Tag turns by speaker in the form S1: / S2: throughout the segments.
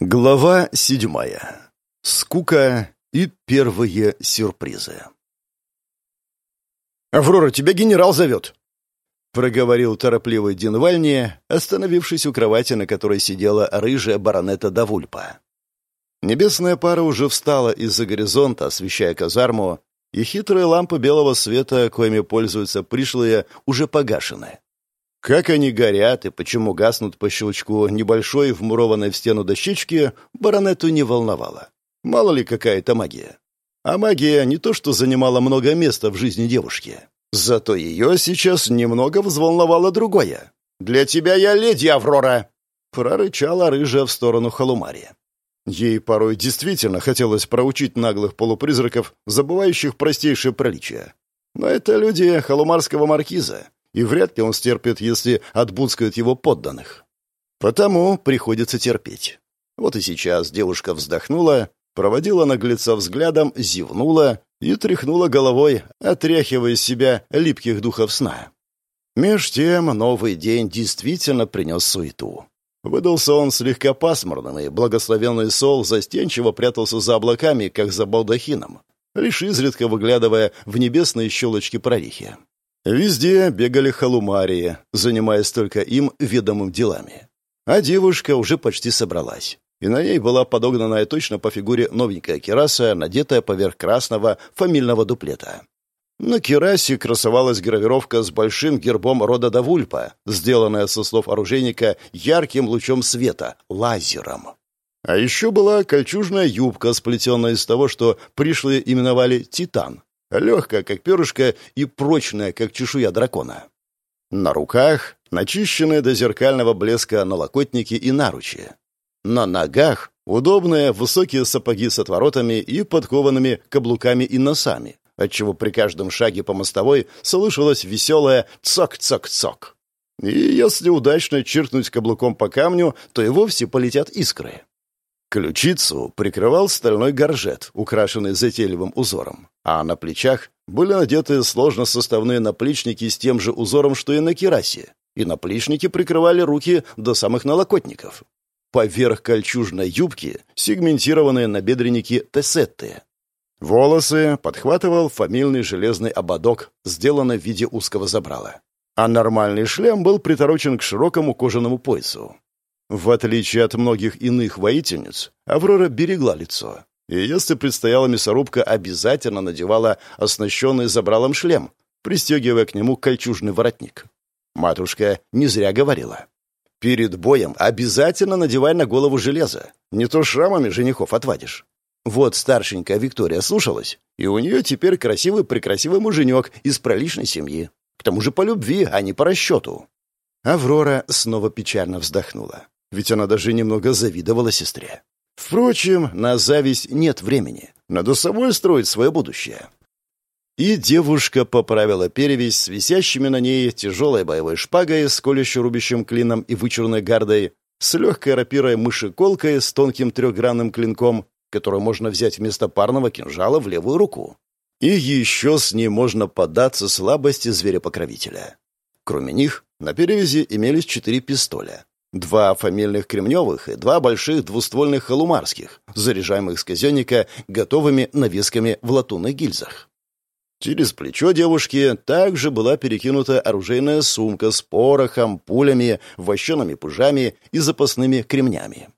S1: Глава седьмая. Скука и первые сюрпризы.
S2: «Аврора, тебя генерал зовет!»
S1: — проговорил торопливый Дин Вальни, остановившись у кровати, на которой сидела рыжая баронета Давульпа. Небесная пара уже встала из-за горизонта, освещая казарму, и хитрые лампы белого света, коими пользуются пришлые, уже погашены. Как они горят и почему гаснут по щелчку небольшой, вмурованной в стену дощечки, баронету не волновало. Мало ли какая-то магия. А магия не то что занимала много места в жизни девушки. Зато ее сейчас немного взволновало другое. «Для тебя я леди, Аврора!» прорычала рыжая в сторону Халумари. Ей порой действительно хотелось проучить наглых полупризраков, забывающих простейшее приличие. Но это люди халумарского маркиза, и вряд ли он стерпит, если отбудскают его подданных. Потому приходится терпеть. Вот и сейчас девушка вздохнула, проводила наглеца взглядом, зевнула и тряхнула головой, отряхивая из себя липких духов сна. Меж тем новый день действительно принес суету. Выдался он слегка пасмурным, и благословенный сол застенчиво прятался за облаками, как за балдахином, лишь изредка выглядывая в небесные щелочки прорехи. Везде бегали халумарии, занимаясь только им ведомым делами. А девушка уже почти собралась. И на ней была подогнанная точно по фигуре новенькая кераса, надетая поверх красного фамильного дуплета. На керасе красовалась гравировка с большим гербом рода Давульпа, сделанная со слов оружейника ярким лучом света, лазером. А еще была кольчужная юбка, сплетенная из того, что пришлые именовали «Титан», легкая, как перышко, и прочная, как чешуя дракона. На руках начищенные до зеркального блеска налокотники и наручи. На ногах удобные высокие сапоги с отворотами и подкованными каблуками и носами, отчего при каждом шаге по мостовой слышалось веселое «цок-цок-цок». И если удачно чиркнуть каблуком по камню, то и вовсе полетят искры. Ключицу прикрывал стальной горжет, украшенный затейливым узором, а на плечах были надеты сложно составные наплечники с тем же узором, что и на керасе, и наплечники прикрывали руки до самых налокотников. Поверх кольчужной юбки сегментированные набедренники тесетты. Волосы подхватывал фамильный железный ободок, сделанный в виде узкого забрала. А нормальный шлем был приторочен к широкому кожаному поясу. В отличие от многих иных воительниц, Аврора берегла лицо. И если предстояла мясорубка, обязательно надевала оснащенный забралом шлем, пристегивая к нему кольчужный воротник. Матушка не зря говорила. Перед боем обязательно надевай на голову железо. Не то шрамами женихов отвадишь. Вот старшенькая Виктория слушалась, и у нее теперь красивый-прекрасивый муженек из приличной семьи. К тому же по любви, а не по расчету. Аврора снова печально вздохнула ведь она даже немного завидовала сестре. Впрочем, на зависть нет времени. Надо самой строить свое будущее. И девушка поправила перевязь с висящими на ней тяжелой боевой шпагой с колюще-рубящим клином и вычурной гардой, с легкой рапирой мышеколкой с тонким трехгранным клинком, которую можно взять вместо парного кинжала в левую руку. И еще с ней можно поддаться слабости зверя-покровителя. Кроме них, на перевязи имелись четыре пистоля. Два фамильных кремневых и два больших двуствольных халумарских, заряжаемых с казенника готовыми навесками в латунных гильзах. Через плечо девушки также была перекинута оружейная сумка с порохом, пулями, вощеными пужами и запасными кремнями.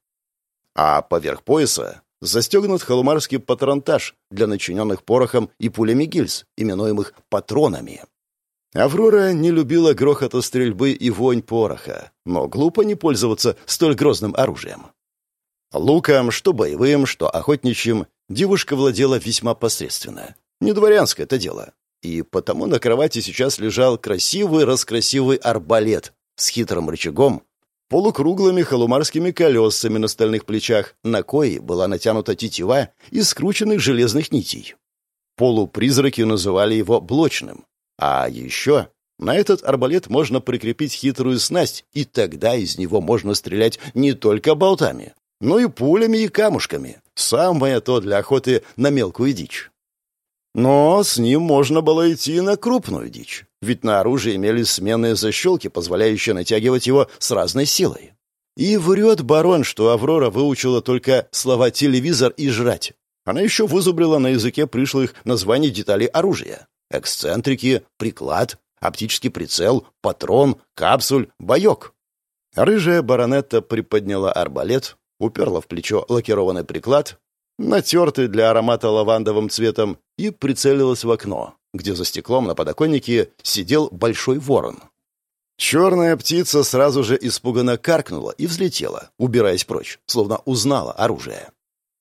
S1: А поверх пояса застегнут халумарский патронтаж для начиненных порохом и пулями гильз, именуемых патронами. Аврора не любила грохота стрельбы и вонь пороха, но глупо не пользоваться столь грозным оружием. Луком, что боевым, что охотничьим, девушка владела весьма посредственно. Не дворянское это дело. И потому на кровати сейчас лежал красивый-раскрасивый арбалет с хитрым рычагом, полукруглыми халумарскими колесами на стальных плечах, на кои была натянута тетива из скрученных железных нитей. Полупризраки называли его блочным, а еще на этот арбалет можно прикрепить хитрую снасть, и тогда из него можно стрелять не только болтами, но и пулями и камушками. Самое то для охоты на мелкую дичь. Но с ним можно было идти на крупную дичь, ведь на оружии имелись сменные защелки, позволяющие натягивать его с разной силой. И врет барон, что Аврора выучила только слова «телевизор» и «жрать». Она еще вызубрила на языке пришлых названий деталей оружия. Эксцентрики, приклад, оптический прицел, патрон, капсуль, боек. Рыжая баронетта приподняла арбалет, уперла в плечо лакированный приклад, натертый для аромата лавандовым цветом, и прицелилась в окно, где за стеклом на подоконнике сидел большой ворон. Черная птица сразу же испуганно каркнула и взлетела, убираясь прочь, словно узнала оружие.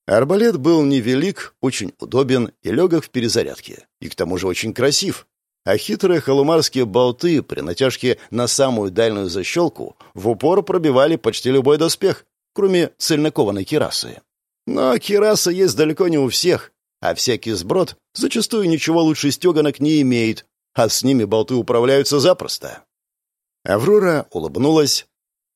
S1: Арбалет был невелик, очень удобен и легок в перезарядке, и к тому же очень красив, а хитрые халумарские болты при натяжке на самую дальнюю защелку в упор пробивали почти любой доспех, кроме цельнокованной кирасы. Но кираса есть далеко не у всех, а всякий сброд зачастую ничего лучше стеганок не имеет, а с ними болты управляются запросто. Аврора улыбнулась,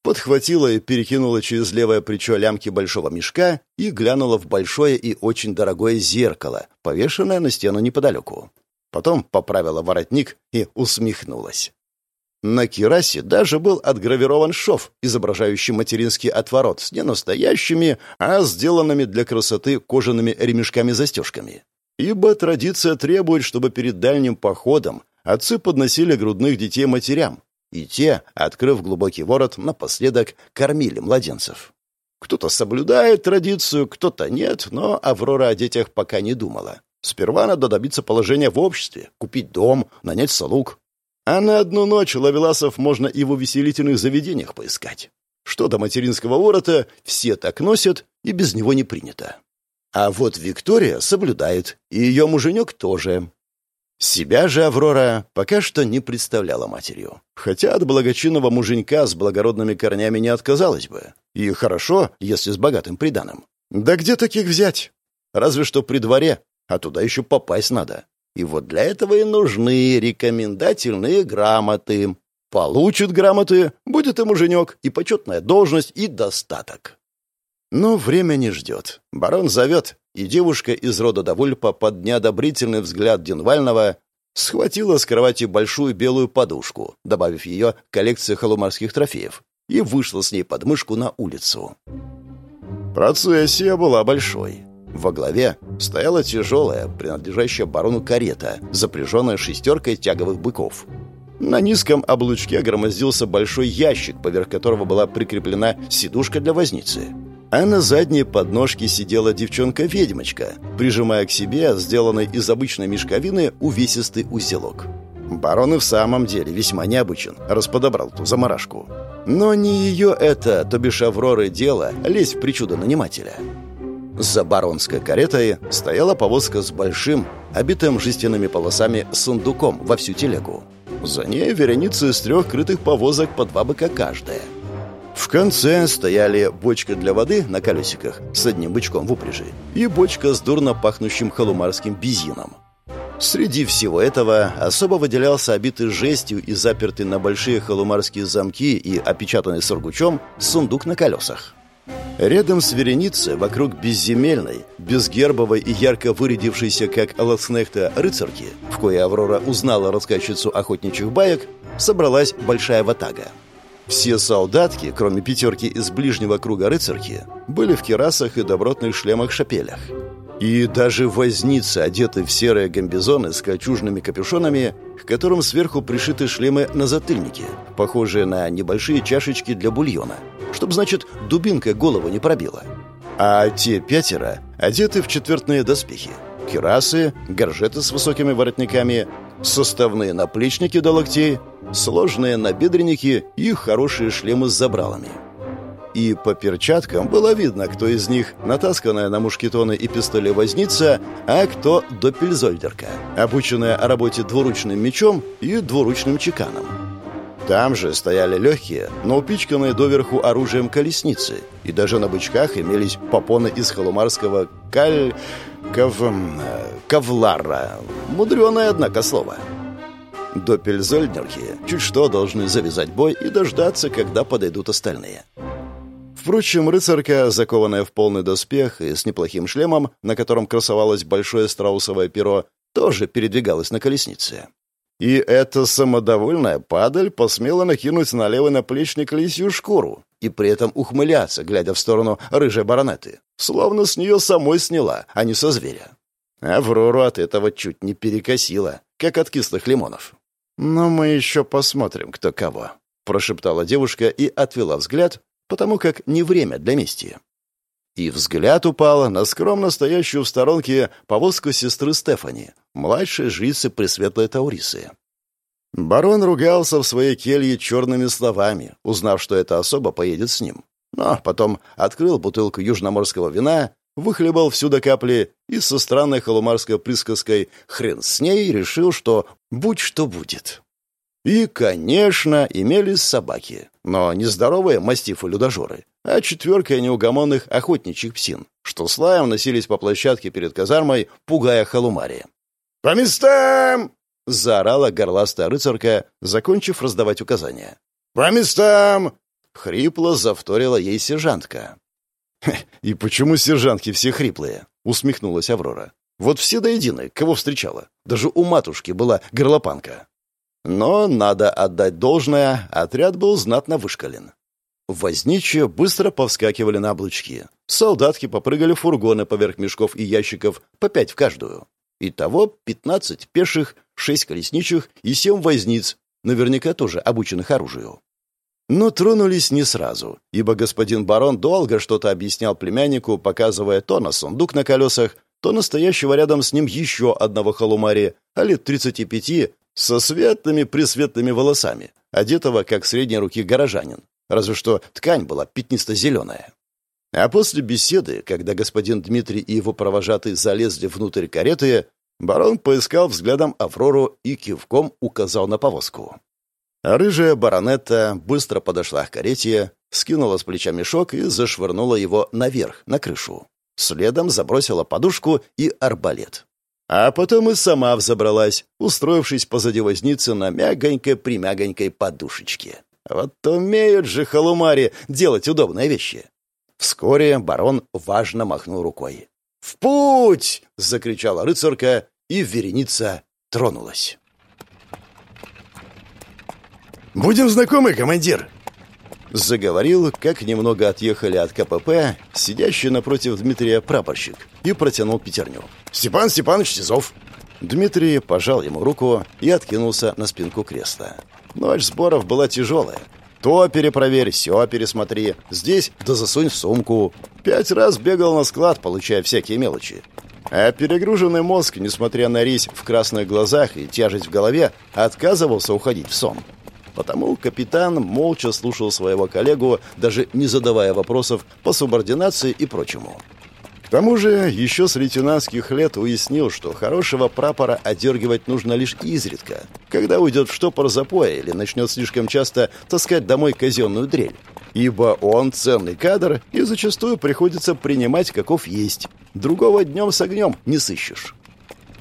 S1: подхватила и перекинула через левое плечо лямки большого мешка и глянула в большое и очень дорогое зеркало, повешенное на стену неподалеку. Потом поправила воротник и усмехнулась. На кирасе даже был отгравирован шов, изображающий материнский отворот с не настоящими, а сделанными для красоты кожаными ремешками-застежками. Ибо традиция требует, чтобы перед дальним походом отцы подносили грудных детей матерям, и те, открыв глубокий ворот, напоследок кормили младенцев. Кто-то соблюдает традицию, кто-то нет, но Аврора о детях пока не думала. Сперва надо добиться положения в обществе, купить дом, нанять слуг. А на одну ночь лавеласов можно и в увеселительных заведениях поискать. Что до материнского ворота, все так носят, и без него не принято. А вот Виктория соблюдает, и ее муженек тоже. Себя же Аврора пока что не представляла матерью. Хотя от благочинного муженька с благородными корнями не отказалась бы. И хорошо, если с богатым приданым. Да где таких взять? Разве что при дворе, а туда еще попасть надо. И вот для этого и нужны рекомендательные грамоты. Получит грамоты, будет и муженек, и почетная должность, и достаток. Но время не ждет. Барон зовет, и девушка из рода Давульпа под неодобрительный взгляд Денвального схватила с кровати большую белую подушку, добавив ее к коллекции холомарских трофеев, и вышла с ней под мышку на улицу. Процессия была большой. Во главе стояла тяжелая, принадлежащая барону карета, запряженная шестеркой тяговых быков. На низком облучке громоздился большой ящик, поверх которого была прикреплена сидушка для возницы. А на задней подножке сидела девчонка-ведьмочка, прижимая к себе, сделанный из обычной мешковины, увесистый узелок. Барон и в самом деле весьма необычен, расподобрал ту заморашку. Но не ее это, то бишь Авроры, дело лезть в причуду нанимателя. За баронской каретой стояла повозка с большим, обитым жестяными полосами сундуком во всю телегу. За ней вереница из трех крытых повозок по два быка каждая. В конце стояли бочка для воды на колесиках с одним бычком в упряжи и бочка с дурно пахнущим халумарским бизином. Среди всего этого особо выделялся обитый жестью и запертый на большие халумарские замки и опечатанный сургучом сундук на колесах. Рядом с вереницей, вокруг безземельной, безгербовой и ярко вырядившейся, как Лацнехта, рыцарки, в кое Аврора узнала рассказчицу охотничьих баек, собралась большая ватага. Все солдатки, кроме пятерки из ближнего круга рыцарки, были в керасах и добротных шлемах-шапелях. И даже возницы, одетые в серые гамбизоны с кольчужными капюшонами, к которым сверху пришиты шлемы на затыльнике, похожие на небольшие чашечки для бульона, чтобы, значит, дубинка голову не пробила. А те пятеро одеты в четвертные доспехи. Кирасы, горжеты с высокими воротниками, составные наплечники до локтей, сложные набедренники и хорошие шлемы с забралами. И по перчаткам было видно, кто из них натасканная на мушкетоны и пистоли возница, а кто допельзольдерка, обученная работе двуручным мечом и двуручным чеканом. Там же стояли легкие, но упичканные доверху оружием колесницы, и даже на бычках имелись попоны из холумарского каль... кав... кавлара. Мудреное, однако, слово. Допельзольдерки чуть что должны завязать бой и дождаться, когда подойдут остальные. Впрочем, рыцарка, закованная в полный доспех и с неплохим шлемом, на котором красовалось большое страусовое перо, тоже передвигалась на колеснице. И эта самодовольная падаль посмела накинуть на левый наплечник лисью шкуру и при этом ухмыляться, глядя в сторону рыжей баронеты. Словно с нее самой сняла, а не со зверя. Аврору от этого чуть не перекосило, как от кислых лимонов. «Но мы еще посмотрим, кто кого», — прошептала девушка и отвела взгляд, потому как не время для мести. И взгляд упал на скромно стоящую в сторонке повозку сестры Стефани, младшей жрицы Пресветлой Таурисы. Барон ругался в своей келье черными словами, узнав, что эта особа поедет с ним. Но потом открыл бутылку южноморского вина, выхлебал всю до капли и со странной холумарской присказкой «хрен с ней» решил, что будь что будет. И, конечно, имелись собаки, но не здоровые мастифы-людожоры, а четверка неугомонных охотничьих псин, что с лаем носились по площадке перед казармой, пугая халумари. «По местам!» — заорала горластая рыцарка, закончив раздавать указания. «По местам!» — хрипло завторила ей сержантка. «И почему сержантки все хриплые?» — усмехнулась Аврора. «Вот все до единой, кого встречала. Даже у матушки была горлопанка». Но, надо отдать должное, отряд был знатно вышкален. Возничие быстро повскакивали на облучки. Солдатки попрыгали фургоны поверх мешков и ящиков, по пять в каждую. Итого пятнадцать пеших, шесть колесничих и семь возниц, наверняка тоже обученных оружию. Но тронулись не сразу, ибо господин барон долго что-то объяснял племяннику, показывая то на сундук на колесах, то настоящего рядом с ним еще одного халумари, а лет тридцати пяти, со светлыми-пресветлыми волосами, одетого как средней руки горожанин, разве что ткань была пятнисто-зеленая. А после беседы, когда господин Дмитрий и его провожатый залезли внутрь кареты, барон поискал взглядом Аврору и кивком указал на повозку. Рыжая баронетта быстро подошла к карете, скинула с плеча мешок и зашвырнула его наверх, на крышу. Следом забросила подушку и арбалет. А потом и сама взобралась, устроившись позади возницы на мягонькой-примягонькой подушечке. Вот умеют же халумари делать удобные вещи. Вскоре барон важно махнул рукой. «В путь!» — закричала рыцарка, и вереница тронулась.
S2: «Будем знакомы, командир!»
S1: Заговорил, как немного отъехали от КПП, сидящий напротив Дмитрия прапорщик, и протянул пятерню.
S2: «Степан Степанович Тизов!»
S1: Дмитрий пожал ему руку и откинулся на спинку кресла. Ночь сборов была тяжелая. То перепроверь, все пересмотри. Здесь да засунь в сумку. Пять раз бегал на склад, получая всякие мелочи. А перегруженный мозг, несмотря на рись в красных глазах и тяжесть в голове, отказывался уходить в сон. Потому капитан молча слушал своего коллегу, даже не задавая вопросов по субординации и прочему. К тому же еще с лейтенантских лет уяснил, что хорошего прапора одергивать нужно лишь изредка, когда уйдет в штопор запоя или начнет слишком часто таскать домой казенную дрель. Ибо он ценный кадр, и зачастую приходится принимать каков есть. Другого днем с огнем не сыщешь.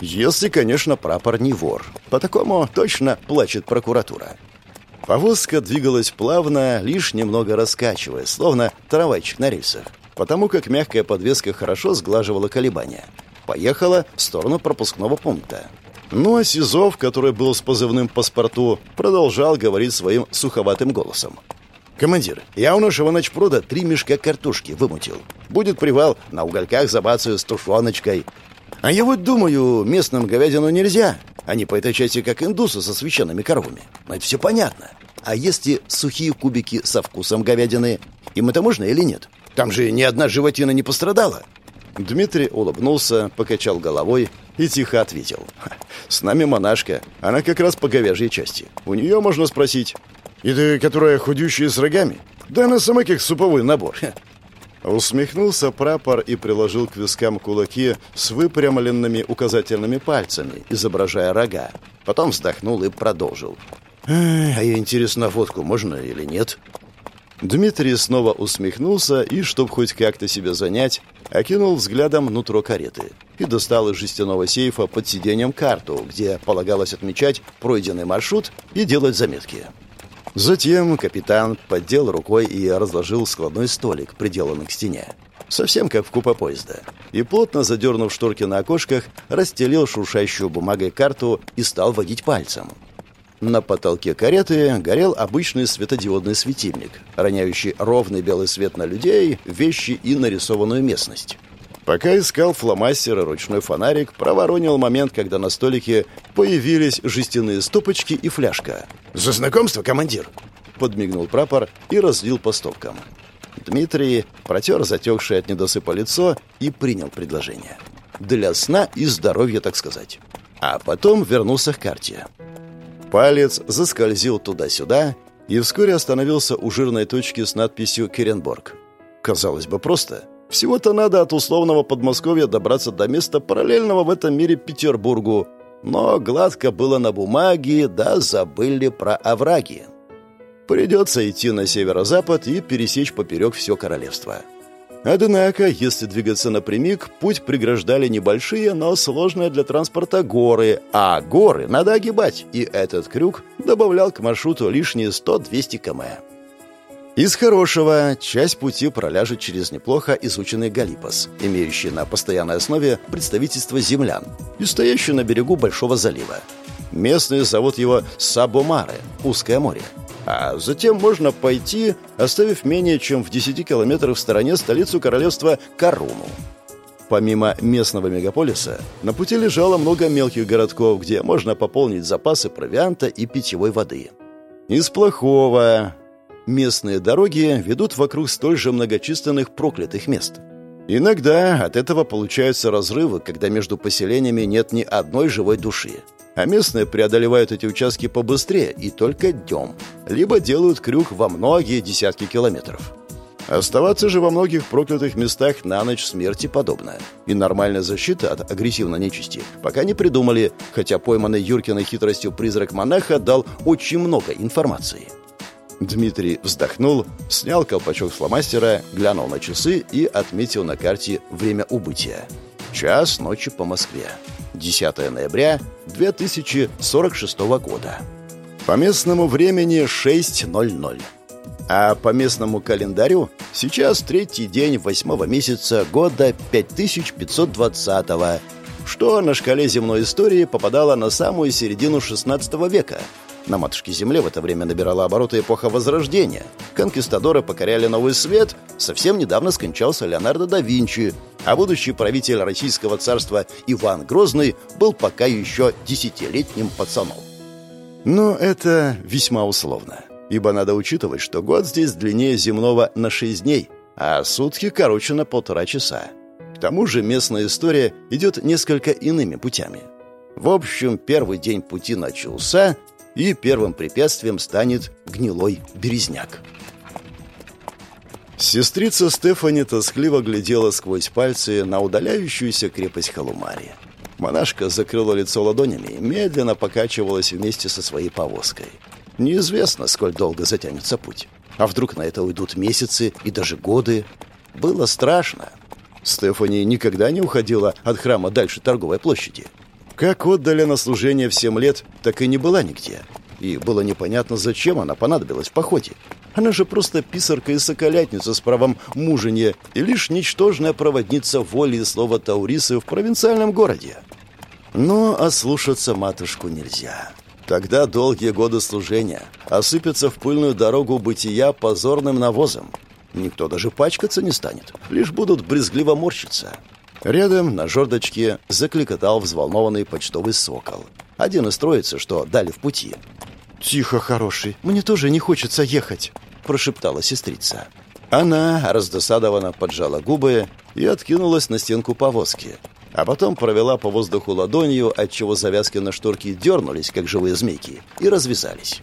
S1: Если, конечно, прапор не вор. По такому точно плачет прокуратура. Повозка двигалась плавно, лишь немного раскачивая, словно трамвайчик на рельсах, потому как мягкая подвеска хорошо сглаживала колебания. Поехала в сторону пропускного пункта. Ну а Сизов, который был с позывным паспорту, продолжал говорить своим суховатым голосом. «Командир, я у нашего ночпрода три мешка картошки вымутил. Будет привал, на угольках забацаю с тушеночкой. А я вот думаю, местным говядину нельзя. Они по этой части как индусы со священными коровами. Но это все понятно. А если сухие кубики со вкусом говядины, им это можно или нет? Там же ни одна животина не пострадала. Дмитрий улыбнулся, покачал головой и тихо ответил. «С нами монашка. Она как раз по говяжьей части. У нее можно спросить».
S2: «И ты, которая худющая с рогами?»
S1: «Да она сама как суповой набор. Усмехнулся прапор и приложил к вискам кулаки с выпрямленными указательными пальцами, изображая рога. Потом вздохнул и продолжил. «А я, интересно, водку можно или нет?» Дмитрий снова усмехнулся и, чтоб хоть как-то себя занять, окинул взглядом нутро кареты и достал из жестяного сейфа под сиденьем карту, где полагалось отмечать пройденный маршрут и делать заметки. Затем капитан поддел рукой и разложил складной столик, приделанный к стене. Совсем как в купе поезда. И, плотно задернув шторки на окошках, расстелил шуршащую бумагой карту и стал водить пальцем. На потолке кареты горел обычный светодиодный светильник, роняющий ровный белый свет на людей, вещи и нарисованную местность. Пока искал фломастер и ручной фонарик, проворонил момент, когда на столике появились жестяные стопочки и фляжка.
S2: «За знакомство, командир!»
S1: Подмигнул прапор и разлил по стопкам. Дмитрий протер затекшее от недосыпа лицо и принял предложение. Для сна и здоровья, так сказать. А потом вернулся к карте. Палец заскользил туда-сюда и вскоре остановился у жирной точки с надписью «Керенборг». Казалось бы, просто. Всего-то надо от условного Подмосковья добраться до места параллельного в этом мире Петербургу. Но гладко было на бумаге, да забыли про овраги. Придется идти на северо-запад и пересечь поперек все королевство. Однако, если двигаться напрямик, путь преграждали небольшие, но сложные для транспорта горы, а горы надо огибать, и этот крюк добавлял к маршруту лишние 100-200 км. Из хорошего часть пути проляжет через неплохо изученный Галипас, имеющий на постоянной основе представительство землян и стоящий на берегу Большого залива. Местные зовут его Сабомаре, узкое море. А затем можно пойти, оставив менее чем в 10 километрах в стороне столицу королевства Каруну. Помимо местного мегаполиса, на пути лежало много мелких городков, где можно пополнить запасы провианта и питьевой воды. Из плохого... Местные дороги ведут вокруг столь же многочисленных проклятых мест. Иногда от этого получаются разрывы, когда между поселениями нет ни одной живой души а местные преодолевают эти участки побыстрее и только днем, либо делают крюк во многие десятки километров. Оставаться же во многих проклятых местах на ночь смерти подобно. И нормальная защита от агрессивной нечисти пока не придумали, хотя пойманный Юркиной хитростью призрак монаха дал очень много информации. Дмитрий вздохнул, снял колпачок фломастера, глянул на часы и отметил на карте время убытия. Час ночи по Москве. 10 ноября 2046 года. По местному времени 6.00. А по местному календарю сейчас третий день восьмого месяца года 5520 что на шкале земной истории попадало на самую середину 16 века – на матушке Земле в это время набирала обороты эпоха Возрождения. Конкистадоры покоряли новый свет. Совсем недавно скончался Леонардо да Винчи, а будущий правитель Российского царства Иван Грозный был пока еще десятилетним пацаном. Но это весьма условно, ибо надо учитывать, что год здесь длиннее земного на 6 дней, а сутки короче на полтора часа. К тому же местная история идет несколько иными путями. В общем, первый день пути начался, и первым препятствием станет гнилой березняк. Сестрица Стефани тоскливо глядела сквозь пальцы на удаляющуюся крепость Халумари. Монашка закрыла лицо ладонями и медленно покачивалась вместе со своей повозкой. Неизвестно, сколь долго затянется путь. А вдруг на это уйдут месяцы и даже годы? Было страшно. Стефани никогда не уходила от храма дальше торговой площади. Как отдали на служение в семь лет, так и не была нигде. И было непонятно, зачем она понадобилась в походе. Она же просто писарка и соколятница с правом муженья и лишь ничтожная проводница воли и слова Таурисы в провинциальном городе. Но ослушаться матушку нельзя. Тогда долгие годы служения осыпятся в пыльную дорогу бытия позорным навозом. Никто даже пачкаться не станет, лишь будут брезгливо морщиться. Рядом на жердочке закликотал взволнованный почтовый сокол. Один из троицы, что дали в пути. «Тихо, хороший, мне тоже не хочется ехать», — прошептала сестрица. Она раздосадованно поджала губы и откинулась на стенку повозки, а потом провела по воздуху ладонью, отчего завязки на шторке дернулись, как живые змейки, и развязались.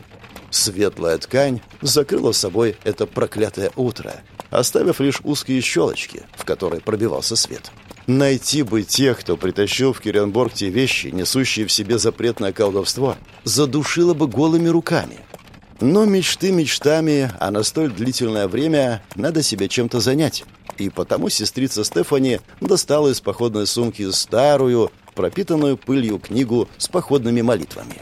S1: Светлая ткань закрыла собой это проклятое утро, оставив лишь узкие щелочки, в которые пробивался свет. Найти бы тех, кто притащил в Киренборг те вещи, несущие в себе запретное колдовство, задушило бы голыми руками. Но мечты мечтами, а на столь длительное время надо себя чем-то занять. И потому сестрица Стефани достала из походной сумки старую, пропитанную пылью книгу с походными молитвами.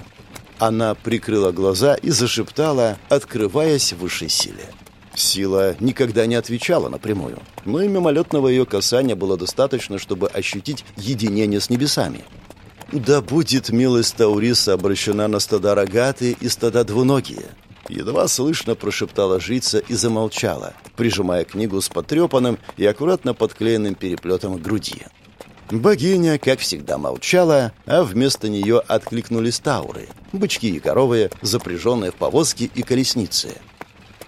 S1: Она прикрыла глаза и зашептала, открываясь в высшей силе. Сила никогда не отвечала напрямую, но и мимолетного ее касания было достаточно, чтобы ощутить единение с небесами. Да будет милость Тауриса обращена на стада рогатые и стада двуногие. Едва слышно прошептала жрица и замолчала, прижимая книгу с потрепанным и аккуратно подклеенным переплетом к груди. Богиня, как всегда, молчала, а вместо нее откликнулись тауры, бычки и коровы, запряженные в повозки и колесницы.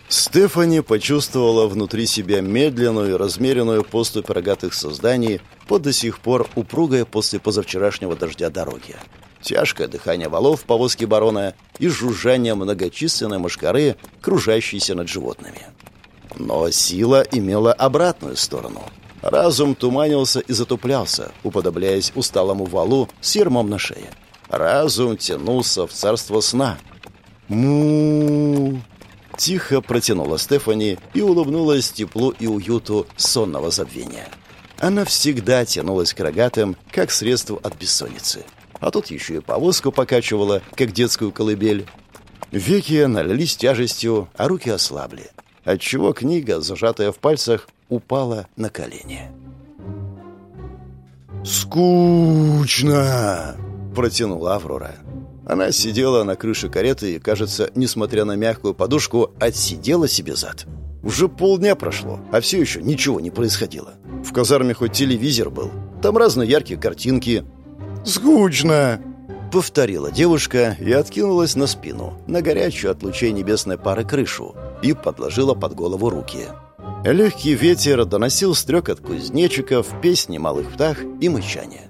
S1: Стефани почувствовала внутри себя медленную размеренную поступь рогатых созданий по до сих пор упругой после позавчерашнего дождя дороги. Тяжкое дыхание валов в повозке барона и жужжание многочисленной мошкары, кружащейся над животными. Но сила имела обратную сторону — Разум туманился и затуплялся, уподобляясь усталому валу с ермом на шее. Разум тянулся в царство сна. му Тихо протянула Стефани и улыбнулась теплу и уюту сонного забвения. Она всегда тянулась к рогатым, как средство от бессонницы. А тут еще и повозку покачивала, как детскую колыбель. Веки налились тяжестью, а руки ослабли. Отчего книга, зажатая в пальцах, упала на колени.
S2: «Скучно!» — протянула Аврора.
S1: Она сидела на крыше кареты и, кажется, несмотря на мягкую подушку, отсидела себе зад. Уже полдня прошло, а все еще ничего не происходило. В казарме хоть телевизор был, там разные яркие картинки.
S2: «Скучно!»
S1: — повторила девушка и откинулась на спину, на горячую от лучей небесной пары крышу, и подложила под голову руки. Легкий ветер доносил стрекот кузнечиков, песни малых птах и мычание.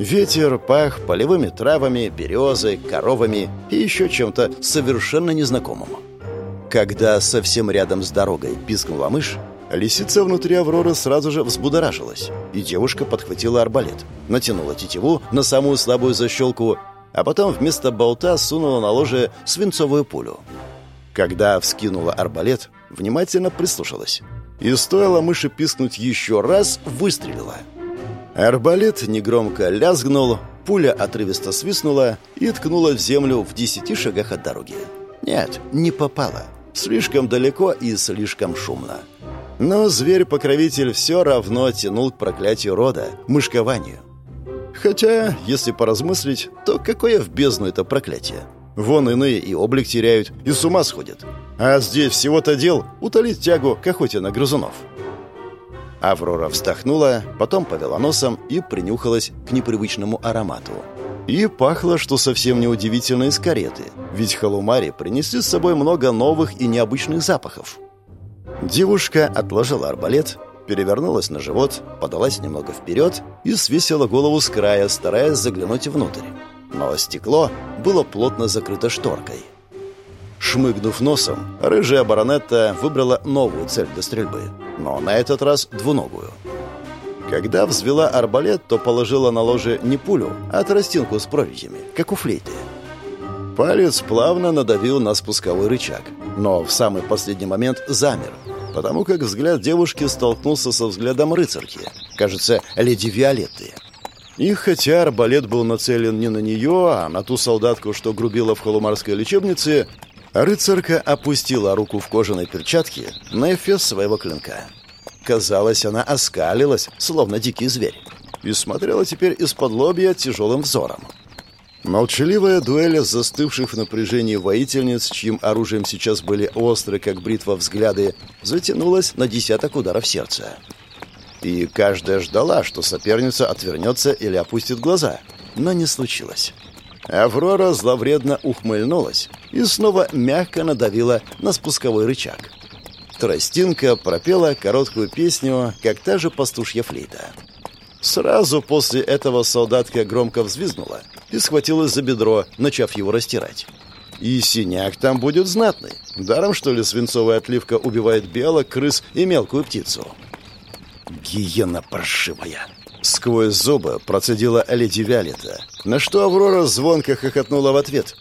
S1: Ветер пах полевыми травами, березой, коровами и еще чем-то совершенно незнакомым. Когда совсем рядом с дорогой пискнула мышь, лисица внутри Авроры сразу же взбудоражилась, и девушка подхватила арбалет, натянула тетиву на самую слабую защелку, а потом вместо болта сунула на ложе свинцовую пулю. Когда вскинула арбалет, внимательно прислушалась. И стоило мыши пискнуть еще раз, выстрелила. Арбалет негромко лязгнул, пуля отрывисто свистнула и ткнула в землю в десяти шагах от дороги. Нет, не попала. Слишком далеко и слишком шумно. Но зверь-покровитель все равно тянул к проклятию рода, мышкованию. Хотя, если поразмыслить, то какое в бездну это проклятие? Вон иные и облик теряют, и с ума сходят. А здесь всего-то дел утолить тягу к охоте на грызунов. Аврора вздохнула, потом повела носом и принюхалась к непривычному аромату. И пахло, что совсем неудивительно из кареты, ведь халумари принесли с собой много новых и необычных запахов. Девушка отложила арбалет, перевернулась на живот, подалась немного вперед и свесила голову с края, стараясь заглянуть внутрь но стекло было плотно закрыто шторкой. Шмыгнув носом, рыжая баронетта выбрала новую цель для стрельбы, но на этот раз двуногую. Когда взвела арбалет, то положила на ложе не пулю, а тростинку с прорезями, как у флейты. Палец плавно надавил на спусковой рычаг, но в самый последний момент замер, потому как взгляд девушки столкнулся со взглядом рыцарки, кажется, леди Виолетты. И хотя арбалет был нацелен не на нее, а на ту солдатку, что грубила в холумарской лечебнице, рыцарка опустила руку в кожаной перчатке на эфес своего клинка. Казалось, она оскалилась, словно дикий зверь, и смотрела теперь из-под лобья тяжелым взором. Молчаливая дуэль застывших в напряжении воительниц, чьим оружием сейчас были острые, как бритва, взгляды, затянулась на десяток ударов сердца. И каждая ждала, что соперница отвернется или опустит глаза. Но не случилось. Аврора зловредно ухмыльнулась и снова мягко надавила на спусковой рычаг. Тростинка пропела короткую песню, как та же пастушья флейта. Сразу после этого солдатка громко взвизгнула и схватилась за бедро, начав его растирать. И синяк там будет знатный. Даром, что ли, свинцовая отливка убивает белок, крыс и мелкую птицу. «Гиена паршивая!» Сквозь зубы процедила леди Виолетта, на что Аврора звонко хохотнула в ответ.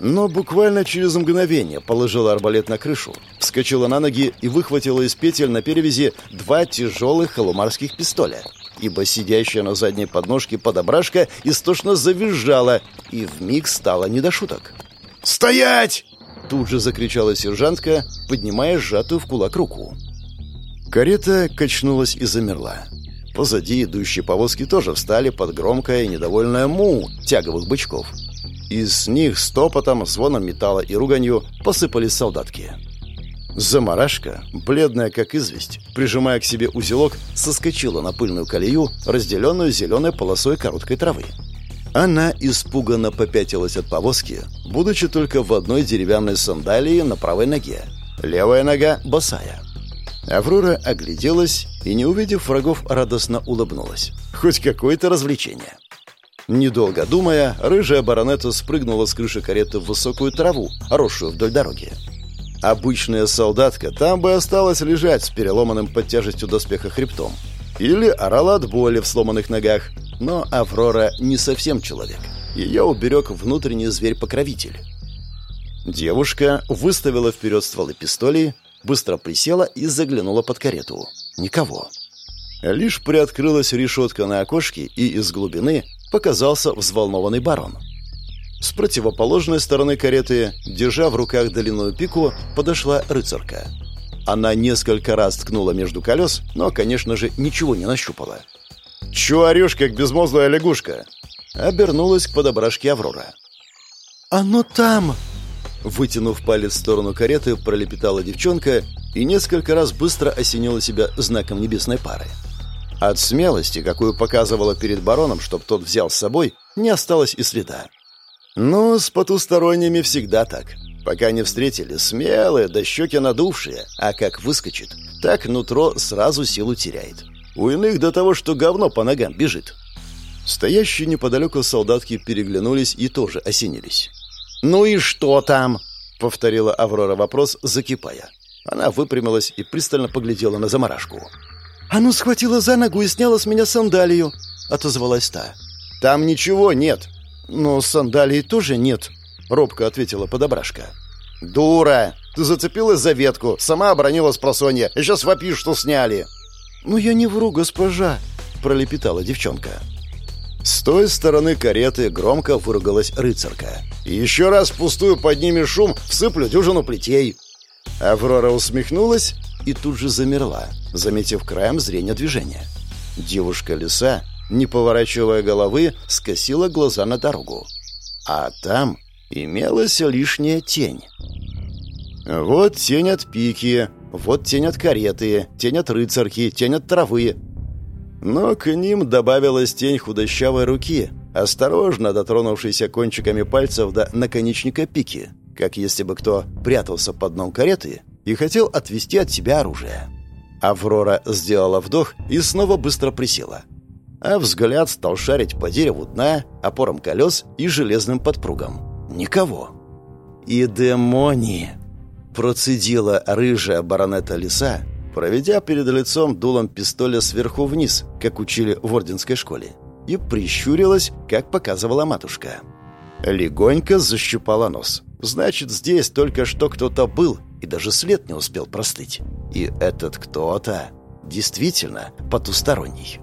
S1: Но буквально через мгновение положила арбалет на крышу, вскочила на ноги и выхватила из петель на перевязи два тяжелых халумарских пистоля. Ибо сидящая на задней подножке подобрашка истошно завизжала, и вмиг стало не до шуток.
S2: «Стоять!»
S1: Тут же закричала сержантка, поднимая сжатую в кулак руку. Карета качнулась и замерла. Позади идущие повозки тоже встали под громкое и недовольное му тяговых бычков. Из них стопотом, звоном металла и руганью посыпались солдатки. Замарашка, бледная как известь, прижимая к себе узелок, соскочила на пыльную колею, разделенную зеленой полосой короткой травы. Она испуганно попятилась от повозки, будучи только в одной деревянной сандалии на правой ноге. Левая нога босая. Аврора огляделась и, не увидев врагов, радостно улыбнулась. Хоть какое-то развлечение. Недолго думая, рыжая баронета спрыгнула с крыши кареты в высокую траву, росшую вдоль дороги. Обычная солдатка там бы осталась лежать с переломанным под тяжестью доспеха хребтом. Или орала от боли в сломанных ногах. Но Аврора не совсем человек. Ее уберег внутренний зверь-покровитель. Девушка выставила вперед стволы пистолей, быстро присела и заглянула под карету. Никого. Лишь приоткрылась решетка на окошке, и из глубины показался взволнованный барон. С противоположной стороны кареты, держа в руках длинную пику, подошла рыцарка. Она несколько раз ткнула между колес, но, конечно же, ничего не нащупала. «Чё орёшь, как безмозглая лягушка?» Обернулась к подобрашке Аврора.
S2: «Оно там!»
S1: Вытянув палец в сторону кареты, пролепетала девчонка и несколько раз быстро осенила себя знаком небесной пары. От смелости, какую показывала перед бароном, чтоб тот взял с собой, не осталось и следа. Ну, с потусторонними всегда так. Пока не встретили, смелые, да щеки надувшие, а как выскочит, так нутро сразу силу теряет. У иных до того, что говно по ногам бежит. Стоящие неподалеку солдатки переглянулись и тоже осенились. «Ну и что там?» — повторила Аврора вопрос, закипая. Она выпрямилась и пристально поглядела на заморашку.
S2: «Оно схватило за ногу и сняло с меня сандалию», — отозвалась та.
S1: «Там ничего нет», «Но сандалий тоже нет», — робко ответила подобрашка. «Дура! Ты зацепилась за ветку, сама оборонила с просонья, и сейчас вопишь, что сняли!»
S2: «Ну я не вру, госпожа», — пролепетала девчонка.
S1: С той стороны кареты громко выругалась рыцарка. «Еще раз пустую подними шум, всыплю дюжину плетей!» Аврора усмехнулась и тут же замерла, заметив краем зрения движения. Девушка-лиса не поворачивая головы, скосила глаза на дорогу. А там имелась лишняя тень. Вот тень от пики, вот тень от кареты, тень от рыцарки, тень от травы. Но к ним добавилась тень худощавой руки, осторожно дотронувшейся кончиками пальцев до наконечника пики, как если бы кто прятался под дном кареты и хотел отвести от себя оружие. Аврора сделала вдох и снова быстро присела – а взгляд стал шарить по дереву дна, опорам колес и железным подпругам. Никого. «И демони!» Процедила рыжая баронета лиса, проведя перед лицом дулом пистоля сверху вниз, как учили в орденской школе, и прищурилась, как показывала матушка. Легонько защипала нос. Значит, здесь только что кто-то был, и даже след не успел простыть. И этот кто-то действительно потусторонний.